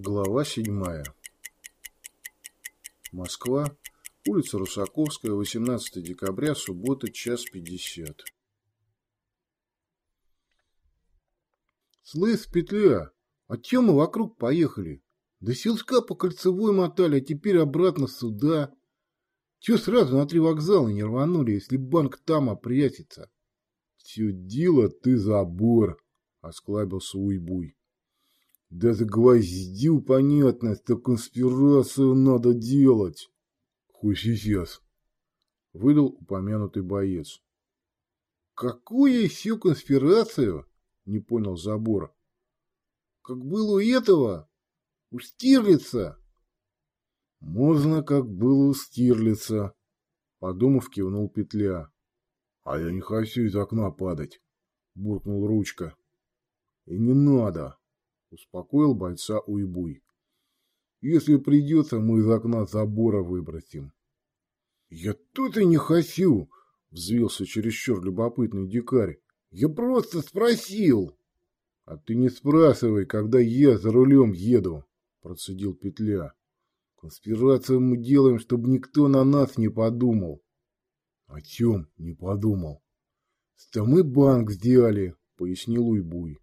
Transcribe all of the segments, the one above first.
Глава седьмая. Москва. Улица Русаковская, 18 декабря, суббота, час пятьдесят. Слышь, петля, а чё мы вокруг поехали? До Силска по кольцевой мотали, а теперь обратно сюда. Чё сразу на три вокзала не рванули, если банк там опрятится? Всё дело ты забор, осклабился Уйбуй. Да загвоздил понятно, что конспирацию надо делать. Хоть сейчас. Выдал упомянутый боец. Какую еще конспирацию? Не понял Забор. Как было у этого? У Стирлица? Можно, как было у Стирлица. Подумав, кивнул Петля. А я не хочу из окна падать. Буркнул Ручка. И не надо. Успокоил бойца Уйбуй. Если придется, мы из окна забора выбросим. Я тут и не хочу, взвился чересчур любопытный дикарь. Я просто спросил. А ты не спрашивай, когда я за рулем еду, процедил Петля. Конспирацию мы делаем, чтобы никто на нас не подумал. О чем не подумал? Что мы банк сделали, пояснил Уйбуй.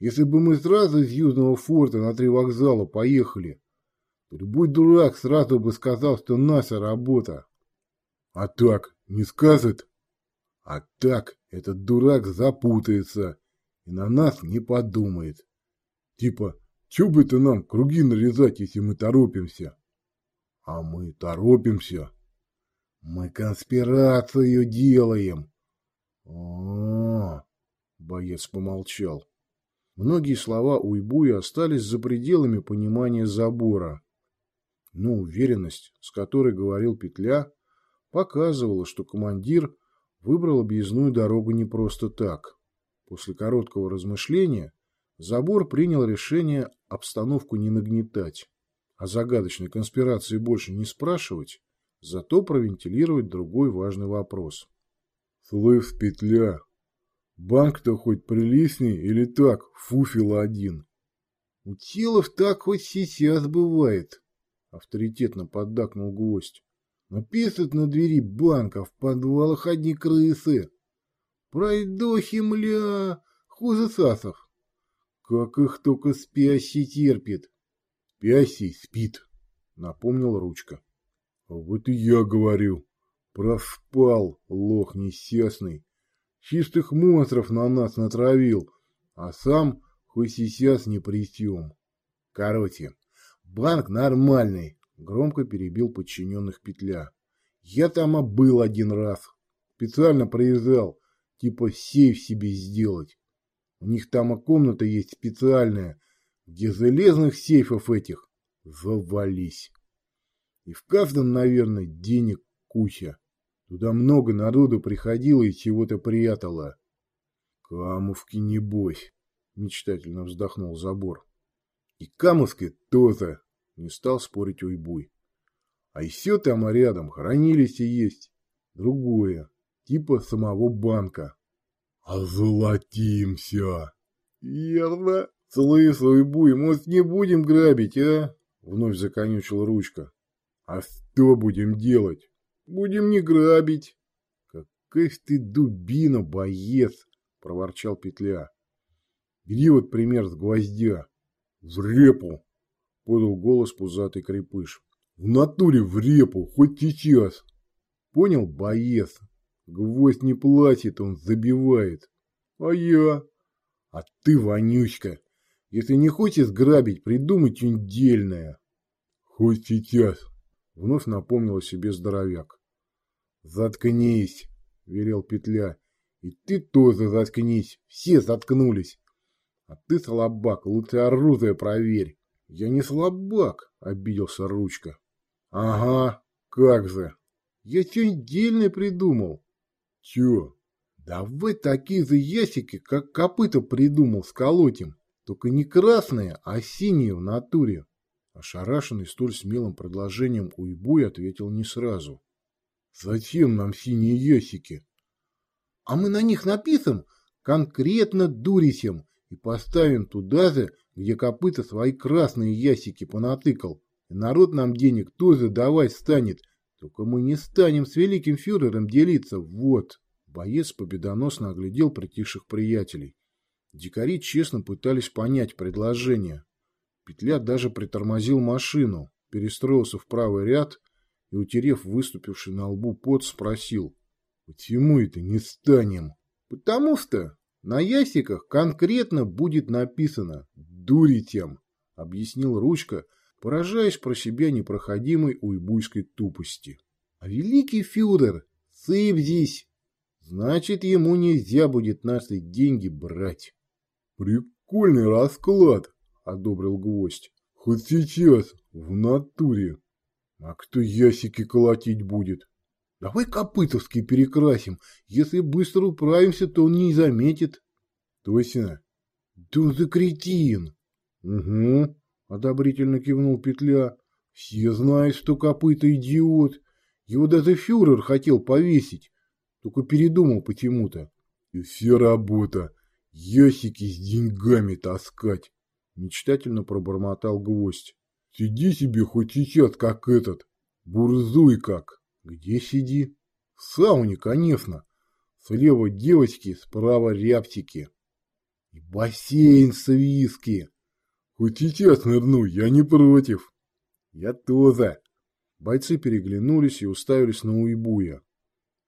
Если бы мы сразу из Южного форта на три вокзала поехали, то любой дурак сразу бы сказал, что наша работа. А так не скажет? А так этот дурак запутается и на нас не подумает. Типа, чё бы ты нам круги нарезать, если мы торопимся? А мы торопимся. Мы конспирацию делаем. А, -а, -а боец помолчал. Многие слова Уйбуя остались за пределами понимания забора. Но уверенность, с которой говорил Петля, показывала, что командир выбрал объездную дорогу не просто так. После короткого размышления забор принял решение обстановку не нагнетать, а загадочной конспирации больше не спрашивать, зато провентилировать другой важный вопрос. «Слышь, Петля, Банк-то хоть приличный или так, фуфел один? У телов так хоть сейчас бывает, авторитетно поддакнул гвоздь. Написано на двери банка, в подвалах одни крысы. Пройдохи, мля, хуже сасов. Как их только спящий терпит. Спящий спит, напомнил ручка. А вот и я говорю. Проспал, лох несчастный чистых монстров на нас натравил, а сам хоть сейчас не притем. Короче, банк нормальный, громко перебил подчиненных петля. Я там был один раз. Специально проезжал, типа сейф себе сделать. У них там комната есть специальная, где железных сейфов этих завались. И в каждом, наверное, денег куча. Туда много народу приходило и чего-то прятало. Камовки небось, мечтательно вздохнул забор. И Камовской тоже, не стал спорить Уйбуй. А еще там рядом хранилище есть. Другое, типа самого банка. Озолотимся. Верно. Слышь, Уйбуй, может не будем грабить, а? Вновь законючил ручка. А что будем делать? Будем не грабить. Какая ты дубина, боец, проворчал Петля. Где вот пример с гвоздя? В репу, подал голос пузатый крепыш. В натуре в репу, хоть сейчас. Понял, боец? Гвоздь не платит, он забивает. А я? А ты, вонючка, если не хочешь грабить, придумай что-нибудь дельное. Хоть сейчас, Вновь напомнил о себе здоровяк. «Заткнись!» — велел Петля. «И ты тоже заткнись! Все заткнулись!» «А ты, слабак, лучше оружие проверь!» «Я не слабак!» — обиделся Ручка. «Ага, как же! Я что-нибудь дельное придумал!» «Чё?» «Да вы такие же ящики, как копыта придумал, сколотим, только не красные, а синие в натуре!» Ошарашенный столь смелым предложением Уйбуй ответил не сразу. «Зачем нам синие ящики?» «А мы на них напишем конкретно дурисем и поставим туда же где копыта свои красные ясики понатыкал. И народ нам денег тоже давать станет. Только мы не станем с великим фюрером делиться. Вот. Боец победоносно оглядел притихших приятелей. Дикари честно пытались понять предложение. Петля даже притормозил машину, перестроился в правый ряд и, утерев выступивший на лбу пот, спросил. «Почему это не станем?» «Потому что на ясиках конкретно будет написано «Дуритем», — объяснил Ручка, поражаясь про себя непроходимой уйбуйской тупости. «А великий фюрер, сыпь Значит, ему нельзя будет наши деньги брать». «Прикольный расклад», — одобрил гвоздь. «Хоть сейчас, в натуре. А кто ясики колотить будет?» Давай Копытовский перекрасим. Если быстро управимся, то он не заметит. Точно. Да он за кретин. Угу, одобрительно кивнул Петля. Все знают, что Копыта идиот. Его даже фюрер хотел повесить. Только передумал почему-то. И вся работа. Ясики с деньгами таскать. Мечтательно пробормотал гвоздь. Сиди себе хоть сейчас, как этот. Бурзуй как. Где сиди? В сауне, конечно. Слева девочки, справа рябчики. И бассейн с виски. Хоть сейчас нырну, я не против. Я тоже. Бойцы переглянулись и уставились на Уйбуя.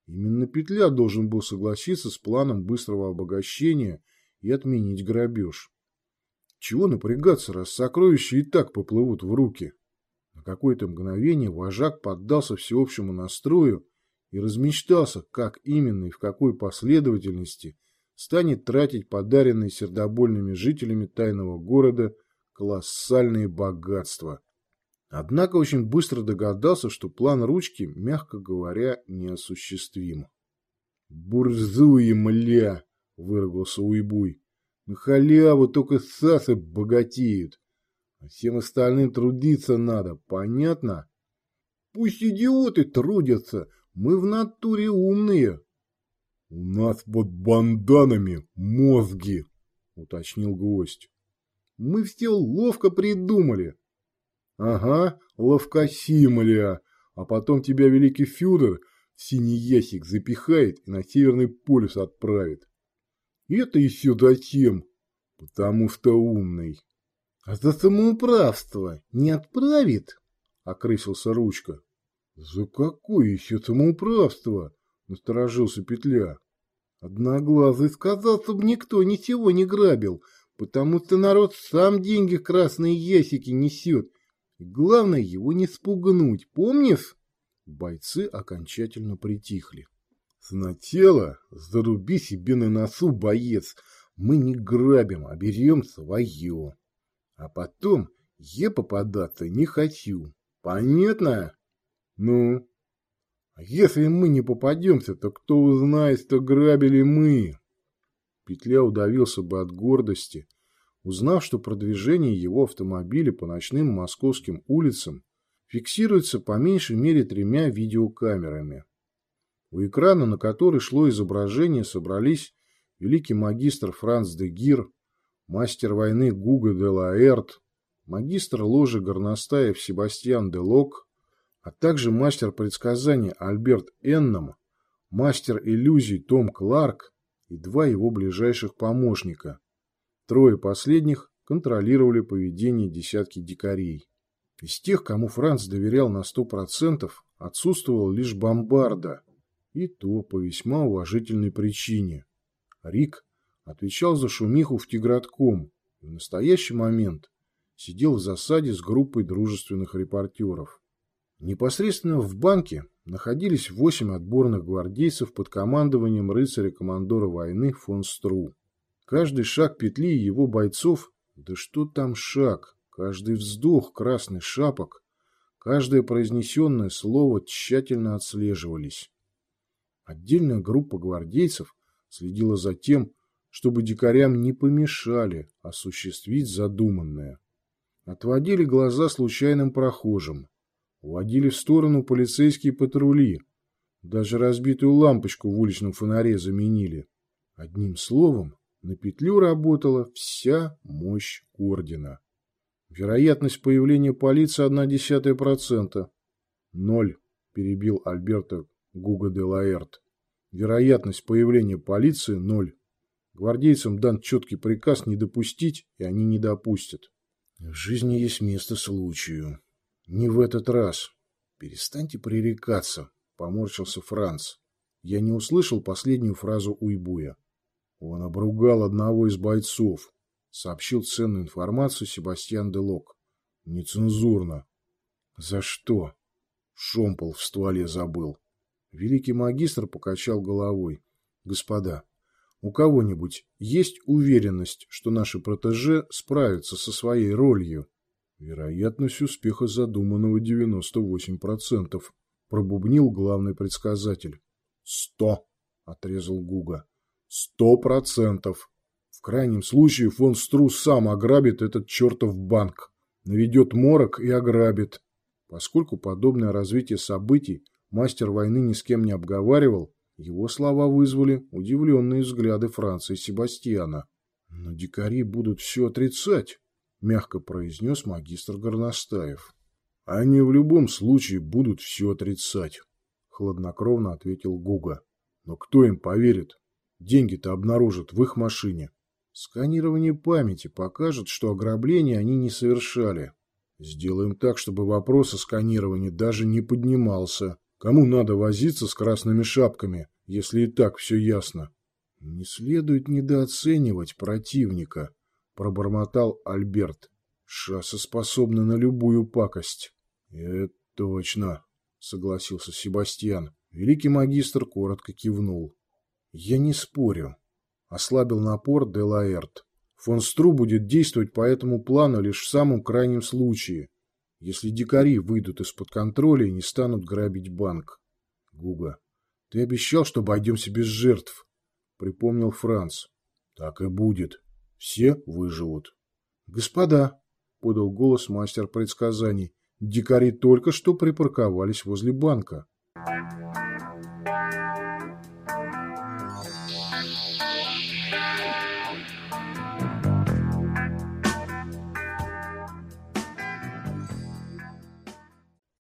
Именно Петля должен был согласиться с планом быстрого обогащения и отменить грабеж. Чего напрягаться, раз сокровища и так поплывут в руки? На какое-то мгновение вожак поддался всеобщему настрою и размечтался, как именно и в какой последовательности станет тратить подаренные сердобольными жителями тайного города колоссальные богатства. Однако очень быстро догадался, что план ручки, мягко говоря, неосуществим. «Бурзуи, мля!» — выругался Уйбуй. «На халяву только сасы богатеют. А всем остальным трудиться надо, понятно? Пусть идиоты трудятся, мы в натуре умные. У нас под банданами мозги, уточнил гвоздь. Мы все ловко придумали. Ага, ловкосимля, а потом тебя великий Фюдор в синий ящик запихает и на Северный полюс отправит. Это еще зачем? Потому что умный. А за самоуправство не отправит? — окрысился Ручка. — За какое еще самоуправство? — насторожился Петля. Одноглазый сказал, чтобы никто ничего не грабил, потому что народ сам деньги в красные ясики несет. И главное его не спугнуть, помнишь? Бойцы окончательно притихли. Сначала заруби себе на носу, боец. Мы не грабим, а берем свое. А потом я попадаться не хочу. Понятно? Ну? А если мы не попадемся, то кто узнает, что грабили мы? Петля удавился бы от гордости, узнав, что продвижение его автомобиля по ночным московским улицам фиксируется по меньшей мере тремя видеокамерами. У экрана, на который шло изображение, собрались великий магистр Франц де Гир, мастер войны Гуга де Лаэрт, магистр ложи горностаев Себастьян де Лок, а также мастер предсказания Альберт Энном, мастер иллюзий Том Кларк и два его ближайших помощника. Трое последних контролировали поведение десятки дикарей. Из тех, кому Франц доверял на сто процентов, отсутствовал лишь Бомбарда, и то по весьма уважительной причине. Рик отвечал за шумиху в Тигратком и в настоящий момент сидел в засаде с группой дружественных репортеров. Непосредственно в банке находились восемь отборных гвардейцев под командованием рыцаря-командора войны фон Стру. Каждый шаг петли его бойцов, да что там шаг, каждый вздох красный шапок, каждое произнесенное слово тщательно отслеживались. Отдельная группа гвардейцев следила за тем, чтобы дикарям не помешали осуществить задуманное. Отводили глаза случайным прохожим, уводили в сторону полицейские патрули, даже разбитую лампочку в уличном фонаре заменили. Одним словом, На петлю работала вся мощь ордена. Вероятность появления полиции одна десятая процента. Ноль, перебил Альберта Гуга де Лаэрт. Вероятность появления полиции – ноль. Гвардейцам дан четкий приказ не допустить, и они не допустят. В жизни есть место случаю. Не в этот раз. Перестаньте пререкаться, поморщился Франц. Я не услышал последнюю фразу Уйбуя. Он обругал одного из бойцов, сообщил ценную информацию Себастьян Делок. Нецензурно. За что? Шомпол в стволе забыл. Великий магистр покачал головой. Господа, у кого-нибудь есть уверенность, что наши протеже справятся со своей ролью? Вероятность успеха задуманного 98%, пробубнил главный предсказатель. Сто, отрезал Гуга. Сто процентов. В крайнем случае фон Струс сам ограбит этот чертов банк, наведет морок и ограбит. Поскольку подобное развитие событий мастер войны ни с кем не обговаривал, его слова вызвали удивленные взгляды Франца и Себастьяна. «Но дикари будут все отрицать», — мягко произнес магистр Горностаев. «Они в любом случае будут все отрицать», — хладнокровно ответил Гуга. «Но кто им поверит? Деньги-то обнаружат в их машине. Сканирование памяти покажет, что ограбление они не совершали. Сделаем так, чтобы вопрос о сканировании даже не поднимался. Кому надо возиться с красными шапками, если и так все ясно? Не следует недооценивать противника, пробормотал Альберт. Шасса способна на любую пакость. Это точно, согласился Себастьян. Великий магистр коротко кивнул. Я не спорю. Ослабил напор Делаэрт. Фон Стру будет действовать по этому плану лишь в самом крайнем случае, если дикари выйдут из-под контроля и не станут грабить банк. Гуга, ты обещал, что обойдемся без жертв, припомнил Франц. Так и будет. Все выживут. Господа, подал голос мастер предсказаний, дикари только что припарковались возле банка. Thank you.